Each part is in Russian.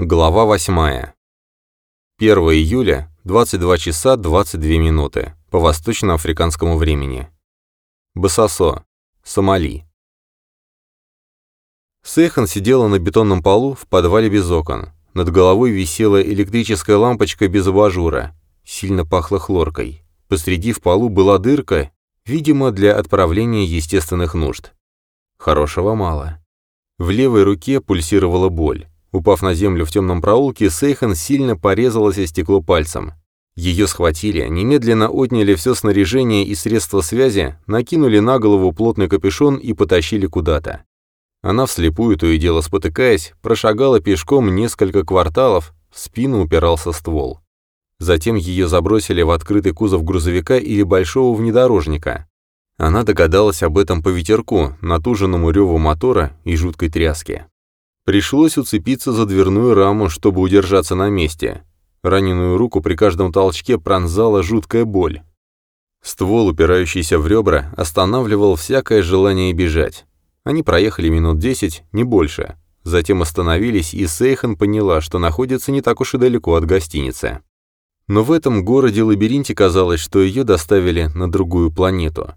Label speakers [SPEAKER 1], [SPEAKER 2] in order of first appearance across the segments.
[SPEAKER 1] Глава 8. 1 июля, 22 часа 22 минуты, по восточноафриканскому времени. Басосо, Сомали. Сейхан сидела на бетонном полу в подвале без окон. Над головой висела электрическая лампочка без абажура. Сильно пахло хлоркой. Посреди в полу была дырка, видимо, для отправления естественных нужд. Хорошего мало. В левой руке пульсировала боль. Упав на землю в темном проулке, Сейхан сильно порезалась о стекло пальцем. Ее схватили, немедленно отняли все снаряжение и средства связи, накинули на голову плотный капюшон и потащили куда-то. Она вслепую, то и дело спотыкаясь, прошагала пешком несколько кварталов, в спину упирался ствол. Затем ее забросили в открытый кузов грузовика или большого внедорожника. Она догадалась об этом по ветерку, натуженному реву мотора и жуткой тряске. Пришлось уцепиться за дверную раму, чтобы удержаться на месте. Раненую руку при каждом толчке пронзала жуткая боль. Ствол, упирающийся в ребра, останавливал всякое желание бежать. Они проехали минут десять, не больше. Затем остановились, и Сейхан поняла, что находится не так уж и далеко от гостиницы. Но в этом городе-лабиринте казалось, что ее доставили на другую планету.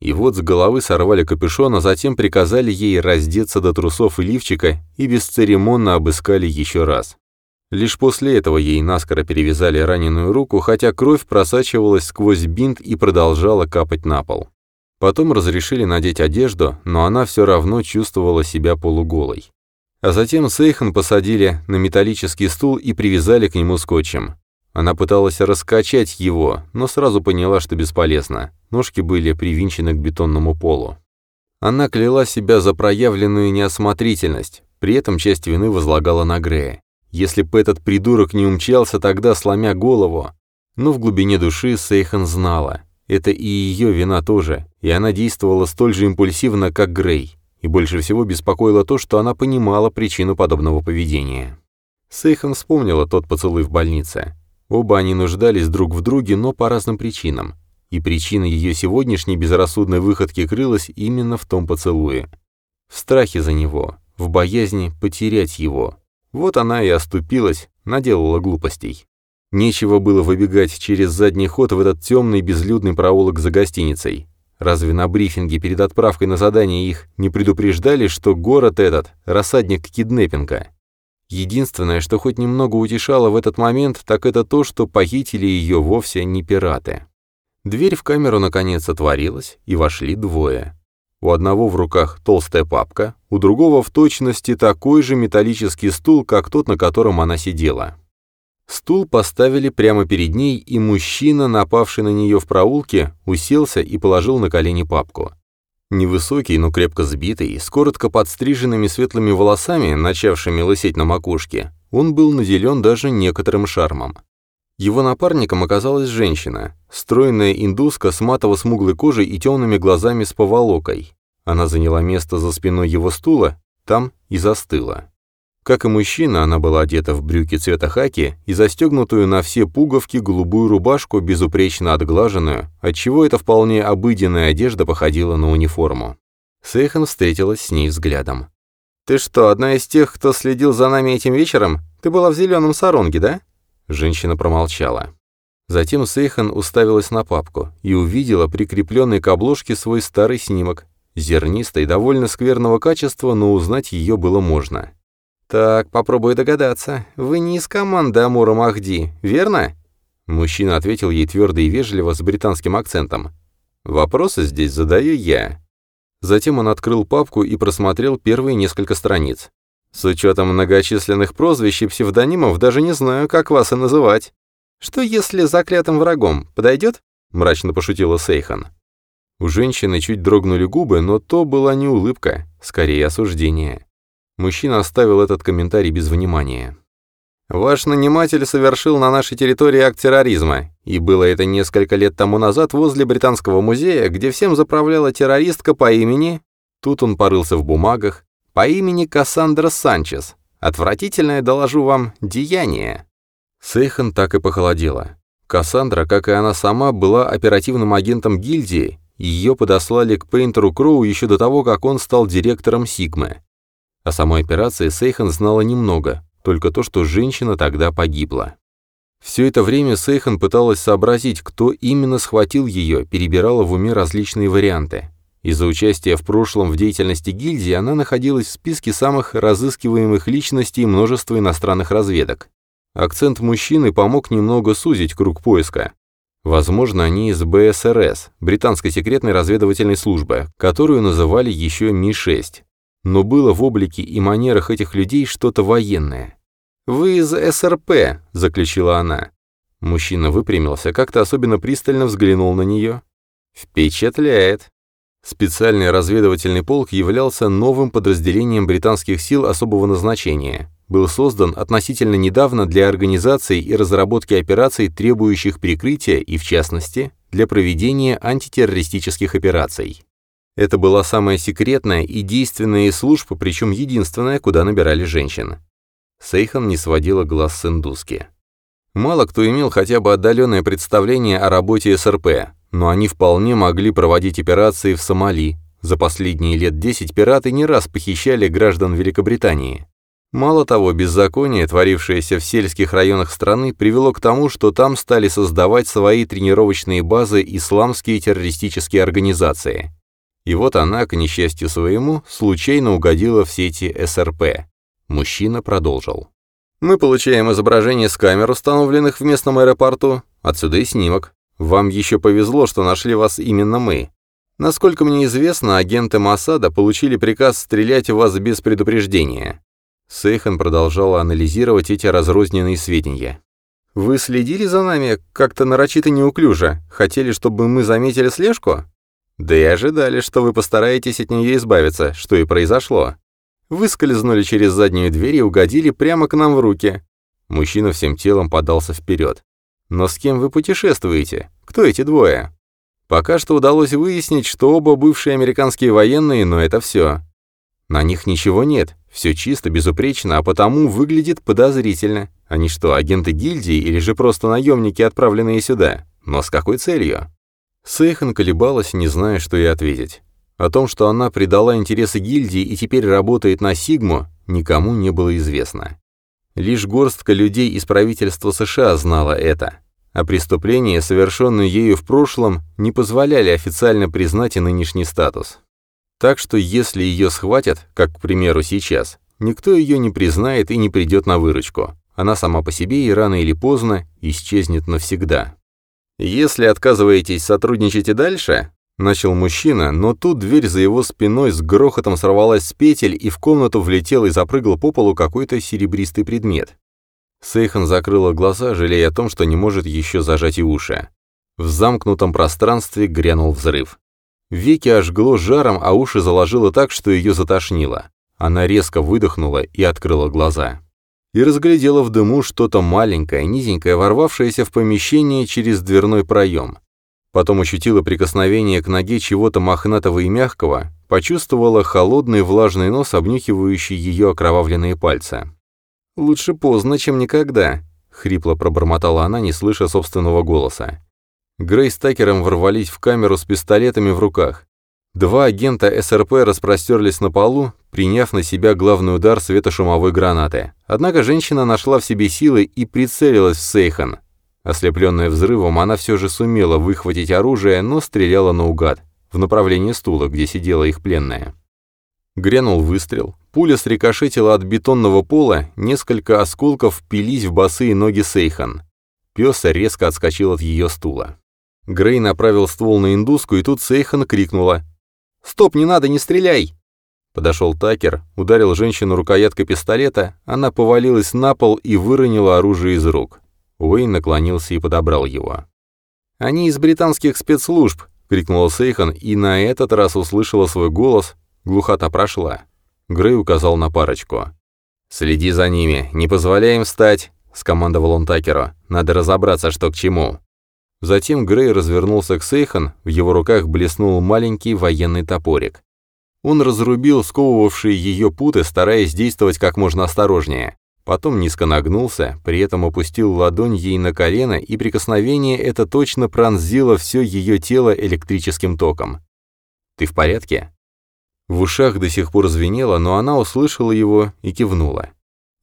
[SPEAKER 1] И вот с головы сорвали капюшон, а затем приказали ей раздеться до трусов и лифчика и бесцеремонно обыскали еще раз. Лишь после этого ей наскоро перевязали раненую руку, хотя кровь просачивалась сквозь бинт и продолжала капать на пол. Потом разрешили надеть одежду, но она все равно чувствовала себя полуголой. А затем Сейхан посадили на металлический стул и привязали к нему скотчем. Она пыталась раскачать его, но сразу поняла, что бесполезно. Ножки были привинчены к бетонному полу. Она кляла себя за проявленную неосмотрительность, при этом часть вины возлагала на Грея. Если бы этот придурок не умчался тогда, сломя голову. Но в глубине души Сейхан знала. Это и ее вина тоже, и она действовала столь же импульсивно, как Грей. И больше всего беспокоило то, что она понимала причину подобного поведения. Сейхан вспомнила тот поцелуй в больнице. Оба они нуждались друг в друге, но по разным причинам. И причина ее сегодняшней безрассудной выходки крылась именно в том поцелуе. В страхе за него, в боязни потерять его. Вот она и оступилась, наделала глупостей. Нечего было выбегать через задний ход в этот темный безлюдный проулок за гостиницей. Разве на брифинге перед отправкой на задание их не предупреждали, что город этот – рассадник киднеппинга? Единственное, что хоть немного утешало в этот момент, так это то, что похитили ее вовсе не пираты. Дверь в камеру наконец отворилась, и вошли двое. У одного в руках толстая папка, у другого в точности такой же металлический стул, как тот, на котором она сидела. Стул поставили прямо перед ней, и мужчина, напавший на нее в проулке, уселся и положил на колени папку. Невысокий, но крепко сбитый, с коротко подстриженными светлыми волосами, начавшими лысеть на макушке, он был наделен даже некоторым шармом. Его напарником оказалась женщина, стройная индуска с матово-смуглой кожей и темными глазами с поволокой. Она заняла место за спиной его стула, там и застыла. Как и мужчина, она была одета в брюки цвета хаки и застегнутую на все пуговки голубую рубашку, безупречно отглаженную, отчего эта вполне обыденная одежда походила на униформу. Сейхан встретилась с ней взглядом. «Ты что, одна из тех, кто следил за нами этим вечером? Ты была в зеленом саронге, да?» Женщина промолчала. Затем Сейхан уставилась на папку и увидела прикрепленный к обложке свой старый снимок. Зернистый, довольно скверного качества, но узнать ее было можно. «Так, попробую догадаться. Вы не из команды Амура Махди, верно?» Мужчина ответил ей твердо и вежливо с британским акцентом. «Вопросы здесь задаю я». Затем он открыл папку и просмотрел первые несколько страниц. «С учетом многочисленных прозвищ и псевдонимов даже не знаю, как вас и называть. Что если заклятым врагом? Подойдет?» — мрачно пошутила Сейхан. У женщины чуть дрогнули губы, но то была не улыбка, скорее осуждение. Мужчина оставил этот комментарий без внимания. «Ваш наниматель совершил на нашей территории акт терроризма, и было это несколько лет тому назад возле Британского музея, где всем заправляла террористка по имени...» Тут он порылся в бумагах. «По имени Кассандра Санчес. Отвратительное, доложу вам, деяние». Сейхан так и похолодела. Кассандра, как и она сама, была оперативным агентом гильдии, ее подослали к Пейнтеру Кроу еще до того, как он стал директором Сигмы. О самой операции Сейхан знала немного, только то, что женщина тогда погибла. Все это время Сейхан пыталась сообразить, кто именно схватил ее, перебирала в уме различные варианты. Из-за участия в прошлом в деятельности гильдии она находилась в списке самых разыскиваемых личностей множества иностранных разведок. Акцент мужчины помог немного сузить круг поиска. Возможно, они из БСРС, британской секретной разведывательной службы, которую называли еще Ми-6. Но было в облике и манерах этих людей что-то военное. «Вы из СРП», — заключила она. Мужчина выпрямился, как-то особенно пристально взглянул на нее. «Впечатляет». Специальный разведывательный полк являлся новым подразделением британских сил особого назначения. Был создан относительно недавно для организации и разработки операций, требующих прикрытия и, в частности, для проведения антитеррористических операций. Это была самая секретная и действенная из служб, причем единственная, куда набирали женщин. Сейхан не сводила глаз с индуски. Мало кто имел хотя бы отдаленное представление о работе СРП, но они вполне могли проводить операции в Сомали. За последние лет 10 пираты не раз похищали граждан Великобритании. Мало того, беззаконие, творившееся в сельских районах страны, привело к тому, что там стали создавать свои тренировочные базы исламские террористические организации. И вот она, к несчастью своему, случайно угодила в сети СРП. Мужчина продолжил. «Мы получаем изображение с камер, установленных в местном аэропорту. Отсюда и снимок. Вам еще повезло, что нашли вас именно мы. Насколько мне известно, агенты Масада получили приказ стрелять в вас без предупреждения». Сейхан продолжала анализировать эти разрозненные сведения. «Вы следили за нами как-то нарочито неуклюже? Хотели, чтобы мы заметили слежку?» «Да и ожидали, что вы постараетесь от нее избавиться, что и произошло. Выскользнули через заднюю дверь и угодили прямо к нам в руки». Мужчина всем телом подался вперед. Но с кем вы путешествуете? Кто эти двое? Пока что удалось выяснить, что оба бывшие американские военные, но это все. На них ничего нет, все чисто, безупречно, а потому выглядит подозрительно. Они что, агенты гильдии или же просто наемники, отправленные сюда? Но с какой целью? Сейхан колебалась, не зная, что ей ответить. О том, что она предала интересы гильдии и теперь работает на Сигму, никому не было известно. Лишь горстка людей из правительства США знала это, а преступления, совершенные ею в прошлом, не позволяли официально признать и нынешний статус. Так что если ее схватят, как, к примеру, сейчас, никто ее не признает и не придет на выручку. Она сама по себе и рано или поздно исчезнет навсегда. Если отказываетесь сотрудничать и дальше, Начал мужчина, но тут дверь за его спиной с грохотом сорвалась с петель, и в комнату влетел и запрыгал по полу какой-то серебристый предмет. Сейхан закрыла глаза, жалея о том, что не может еще зажать и уши. В замкнутом пространстве грянул взрыв. Веки ожгло жаром, а уши заложило так, что ее затошнило. Она резко выдохнула и открыла глаза. И разглядела в дыму что-то маленькое, низенькое, ворвавшееся в помещение через дверной проем. Потом ощутила прикосновение к ноге чего-то мохнатого и мягкого, почувствовала холодный влажный нос, обнюхивающий ее окровавленные пальцы. «Лучше поздно, чем никогда», — хрипло пробормотала она, не слыша собственного голоса. Грей с Такером ворвались в камеру с пистолетами в руках. Два агента СРП распростерлись на полу, приняв на себя главный удар светошумовой гранаты. Однако женщина нашла в себе силы и прицелилась в Сейхан. Ослепленная взрывом, она все же сумела выхватить оружие, но стреляла наугад, в направлении стула, где сидела их пленная. Грянул выстрел, пуля срикошетила от бетонного пола, несколько осколков впились в босые ноги Сейхан. Пес резко отскочил от ее стула. Грей направил ствол на индуску, и тут Сейхан крикнула. «Стоп, не надо, не стреляй!» Подошел Такер, ударил женщину рукояткой пистолета, она повалилась на пол и выронила оружие из рук. Уэйн наклонился и подобрал его. «Они из британских спецслужб!» — крикнула Сейхан, и на этот раз услышала свой голос. Глухота прошла. Грей указал на парочку. «Следи за ними, не позволяй им встать!» — скомандовал он Такеру. «Надо разобраться, что к чему». Затем Грей развернулся к Сейхан, в его руках блеснул маленький военный топорик. Он разрубил сковывавшие ее путы, стараясь действовать как можно осторожнее. Потом низко нагнулся, при этом опустил ладонь ей на колено, и прикосновение это точно пронзило все ее тело электрическим током. «Ты в порядке?» В ушах до сих пор звенело, но она услышала его и кивнула.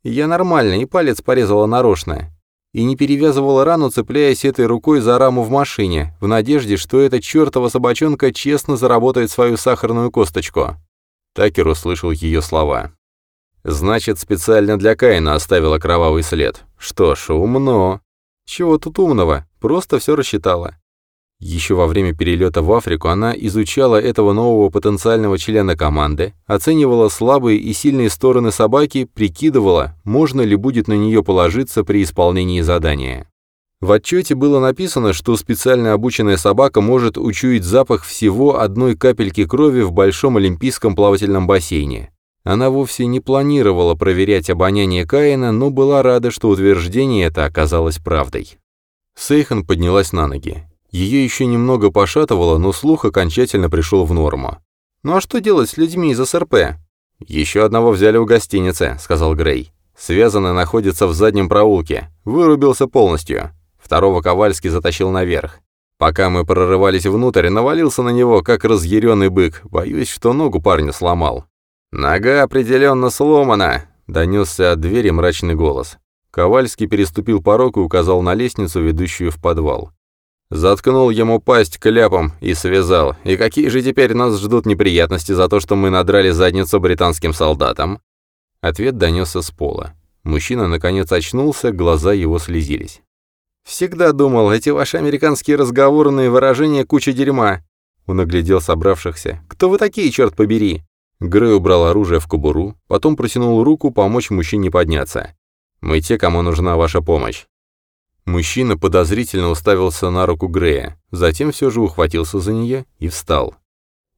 [SPEAKER 1] Я нормально, и палец порезала нарочно. И не перевязывала рану, цепляясь этой рукой за раму в машине, в надежде, что эта чертова собачонка честно заработает свою сахарную косточку. Такер услышал ее слова. «Значит, специально для Каина оставила кровавый след. Что ж, умно. Чего тут умного? Просто все рассчитала. Еще во время перелета в Африку она изучала этого нового потенциального члена команды, оценивала слабые и сильные стороны собаки, прикидывала, можно ли будет на нее положиться при исполнении задания. В отчете было написано, что специально обученная собака может учуять запах всего одной капельки крови в большом олимпийском плавательном бассейне. Она вовсе не планировала проверять обоняние Каина, но была рада, что утверждение это оказалось правдой. Сейхан поднялась на ноги. Ее еще немного пошатывало, но слух окончательно пришел в норму. «Ну а что делать с людьми из СРП?» «Еще одного взяли у гостиницы», — сказал Грей. «Связанный находится в заднем проулке. Вырубился полностью. Второго Ковальский затащил наверх. Пока мы прорывались внутрь, навалился на него, как разъяренный бык. Боюсь, что ногу парня сломал». «Нога определенно сломана», — донесся от двери мрачный голос. Ковальский переступил порог и указал на лестницу, ведущую в подвал. Заткнул ему пасть кляпом и связал. И какие же теперь нас ждут неприятности за то, что мы надрали задницу британским солдатам? Ответ донесся с пола. Мужчина наконец очнулся, глаза его слезились. «Всегда думал, эти ваши американские разговорные выражения куча дерьма». Он оглядел собравшихся. «Кто вы такие, черт побери?» Грей убрал оружие в кобуру, потом протянул руку помочь мужчине подняться. «Мы те, кому нужна ваша помощь. Мужчина подозрительно уставился на руку Грея, затем все же ухватился за нее и встал.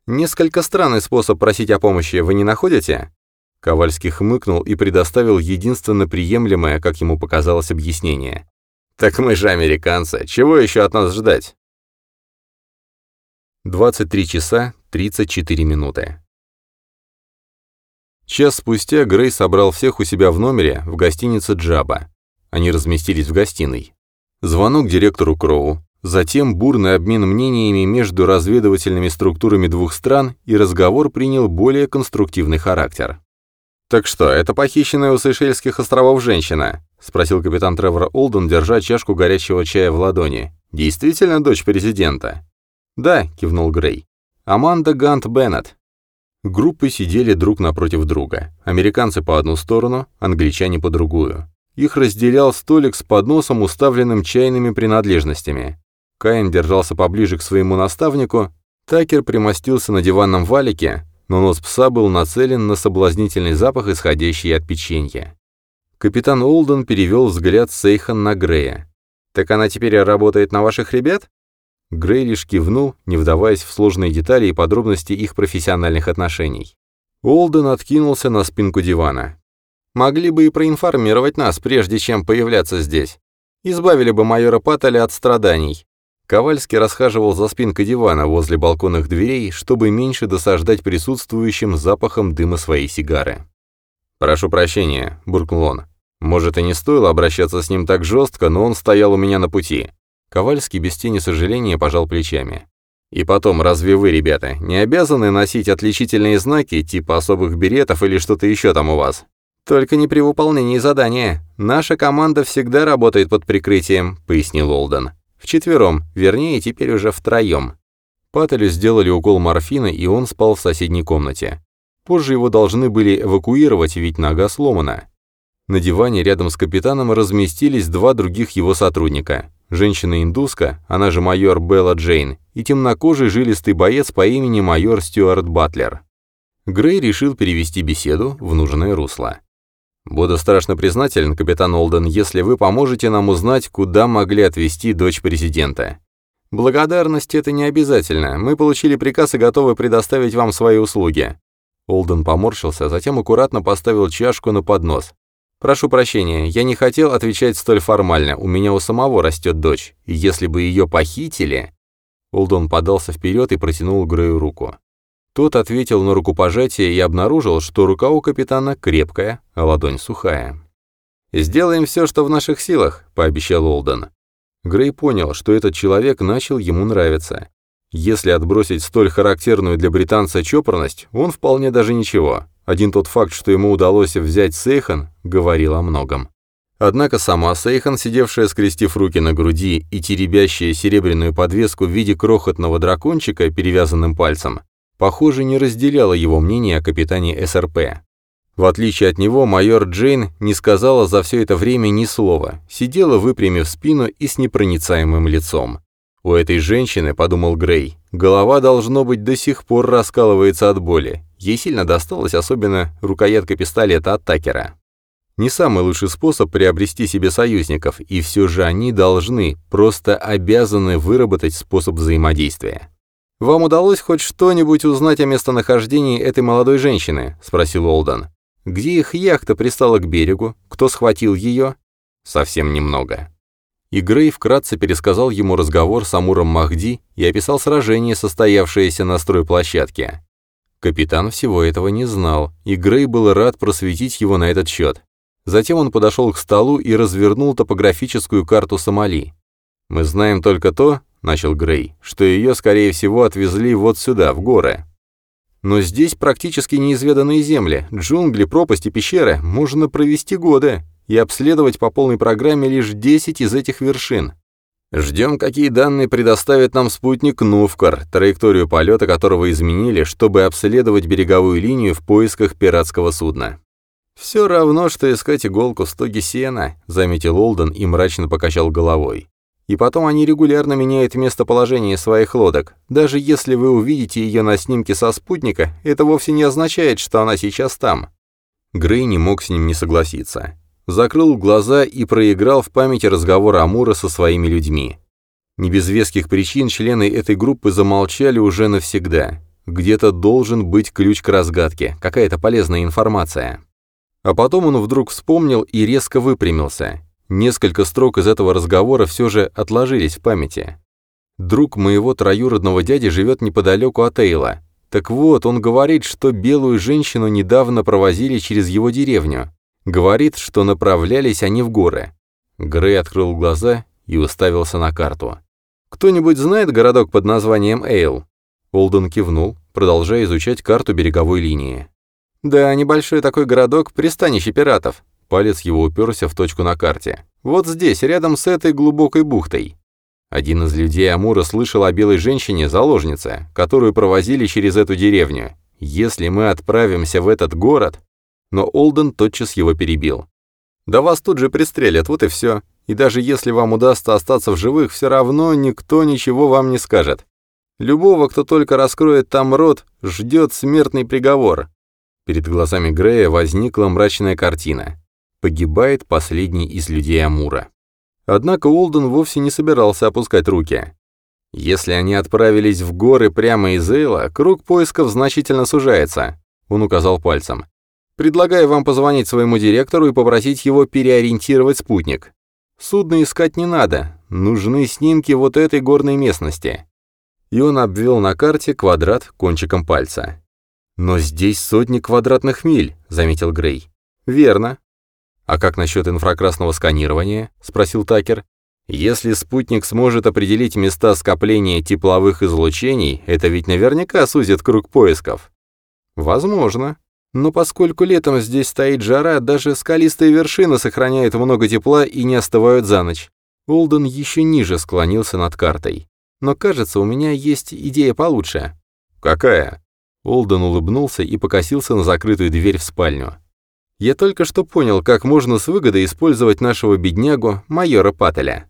[SPEAKER 1] «Несколько странный способ просить о помощи, вы не находите?» Ковальский хмыкнул и предоставил единственно приемлемое, как ему показалось, объяснение. «Так мы же американцы, чего еще от нас ждать?» 23 часа 34 минуты. Час спустя Грей собрал всех у себя в номере в гостинице «Джаба». Они разместились в гостиной. Звонок директору Кроу, затем бурный обмен мнениями между разведывательными структурами двух стран, и разговор принял более конструктивный характер. «Так что, это похищенная у Сейшельских островов женщина?» — спросил капитан Тревор Олден, держа чашку горячего чая в ладони. «Действительно дочь президента?» «Да», — кивнул Грей. «Аманда Гант Беннет». Группы сидели друг напротив друга. Американцы по одну сторону, англичане по другую. Их разделял столик с подносом, уставленным чайными принадлежностями. Каин держался поближе к своему наставнику, Такер примостился на диванном валике, но нос пса был нацелен на соблазнительный запах, исходящий от печенья. Капитан Олден перевел взгляд Сейхан на Грея. «Так она теперь работает на ваших ребят?» Грей лишь кивнул, не вдаваясь в сложные детали и подробности их профессиональных отношений. Олден откинулся на спинку дивана. Могли бы и проинформировать нас, прежде чем появляться здесь. Избавили бы майора Паттеля от страданий. Ковальский расхаживал за спинкой дивана возле балконных дверей, чтобы меньше досаждать присутствующим запахом дыма своей сигары. «Прошу прощения», — буркнул он. «Может, и не стоило обращаться с ним так жестко, но он стоял у меня на пути». Ковальский без тени сожаления пожал плечами. «И потом, разве вы, ребята, не обязаны носить отличительные знаки, типа особых беретов или что-то еще там у вас? «Только не при выполнении задания. Наша команда всегда работает под прикрытием», — пояснил Олден. «Вчетвером, вернее, теперь уже втроем». Паттелю сделали укол морфина, и он спал в соседней комнате. Позже его должны были эвакуировать, ведь нога сломана. На диване рядом с капитаном разместились два других его сотрудника. Женщина-индуска, она же майор Белла Джейн, и темнокожий жилистый боец по имени майор Стюарт Батлер. Грей решил перевести беседу в нужное русло. «Буду страшно признателен, капитан Олден, если вы поможете нам узнать, куда могли отвезти дочь президента. Благодарность это не обязательно. Мы получили приказ и готовы предоставить вам свои услуги». Олден поморщился, затем аккуратно поставил чашку на поднос. «Прошу прощения, я не хотел отвечать столь формально. У меня у самого растет дочь, и если бы ее похитили...» Олден подался вперед и протянул Грею руку. Тот ответил на рукопожатие и обнаружил, что рука у капитана крепкая, а ладонь сухая. «Сделаем все, что в наших силах», — пообещал Олден. Грей понял, что этот человек начал ему нравиться. Если отбросить столь характерную для британца чопорность, он вполне даже ничего. Один тот факт, что ему удалось взять Сейхан, говорил о многом. Однако сама Сейхан, сидевшая скрестив руки на груди и теребящая серебряную подвеску в виде крохотного дракончика, перевязанным пальцем, похоже, не разделяла его мнение о капитане СРП. В отличие от него, майор Джейн не сказала за все это время ни слова, сидела выпрямив спину и с непроницаемым лицом. У этой женщины, подумал Грей, голова, должно быть, до сих пор раскалывается от боли. Ей сильно досталось, особенно рукоятка пистолета от Такера. Не самый лучший способ приобрести себе союзников, и все же они должны, просто обязаны выработать способ взаимодействия. «Вам удалось хоть что-нибудь узнать о местонахождении этой молодой женщины?» – спросил Олден. «Где их яхта пристала к берегу? Кто схватил ее?» «Совсем немного». И Грей вкратце пересказал ему разговор с Амуром Махди и описал сражение, состоявшееся на стройплощадке. Капитан всего этого не знал, и Грей был рад просветить его на этот счет. Затем он подошел к столу и развернул топографическую карту Сомали. «Мы знаем только то, — начал Грей, — что ее, скорее всего, отвезли вот сюда, в горы. Но здесь практически неизведанные земли, джунгли, пропасти, пещеры, можно провести годы и обследовать по полной программе лишь 10 из этих вершин. Ждем, какие данные предоставит нам спутник Нувкар, траекторию полета которого изменили, чтобы обследовать береговую линию в поисках пиратского судна. «Все равно, что искать иголку в стоге сена», — заметил Олден и мрачно покачал головой. «И потом они регулярно меняют местоположение своих лодок. Даже если вы увидите ее на снимке со спутника, это вовсе не означает, что она сейчас там». Грей не мог с ним не согласиться. Закрыл глаза и проиграл в памяти разговор Амура со своими людьми. Не без веских причин члены этой группы замолчали уже навсегда. Где-то должен быть ключ к разгадке, какая-то полезная информация. А потом он вдруг вспомнил и резко выпрямился. Несколько строк из этого разговора все же отложились в памяти. Друг моего троюродного дяди живет неподалеку от Эйла. Так вот, он говорит, что белую женщину недавно провозили через его деревню. Говорит, что направлялись они в горы. Грей открыл глаза и уставился на карту. «Кто-нибудь знает городок под названием Эйл?» Олден кивнул, продолжая изучать карту береговой линии. «Да, небольшой такой городок, пристанище пиратов». Палец его уперся в точку на карте. «Вот здесь, рядом с этой глубокой бухтой». Один из людей Амура слышал о белой женщине-заложнице, которую провозили через эту деревню. «Если мы отправимся в этот город...» Но Олден тотчас его перебил. «Да вас тут же пристрелят, вот и все. И даже если вам удастся остаться в живых, все равно никто ничего вам не скажет. Любого, кто только раскроет там рот, ждет смертный приговор. Перед глазами Грея возникла мрачная картина. Погибает последний из людей Амура. Однако Уолден вовсе не собирался опускать руки. Если они отправились в горы прямо из Эйла, круг поисков значительно сужается, он указал пальцем. Предлагаю вам позвонить своему директору и попросить его переориентировать спутник. Судно искать не надо, нужны снимки вот этой горной местности. И он обвел на карте квадрат кончиком пальца. «Но здесь сотни квадратных миль», — заметил Грей. «Верно». «А как насчет инфракрасного сканирования?» — спросил Такер. «Если спутник сможет определить места скопления тепловых излучений, это ведь наверняка сузит круг поисков». «Возможно. Но поскольку летом здесь стоит жара, даже скалистые вершины сохраняют много тепла и не остывают за ночь». Олден еще ниже склонился над картой. «Но кажется, у меня есть идея получше». «Какая?» Олден улыбнулся и покосился на закрытую дверь в спальню. «Я только что понял, как можно с выгодой использовать нашего беднягу, майора Паттеля.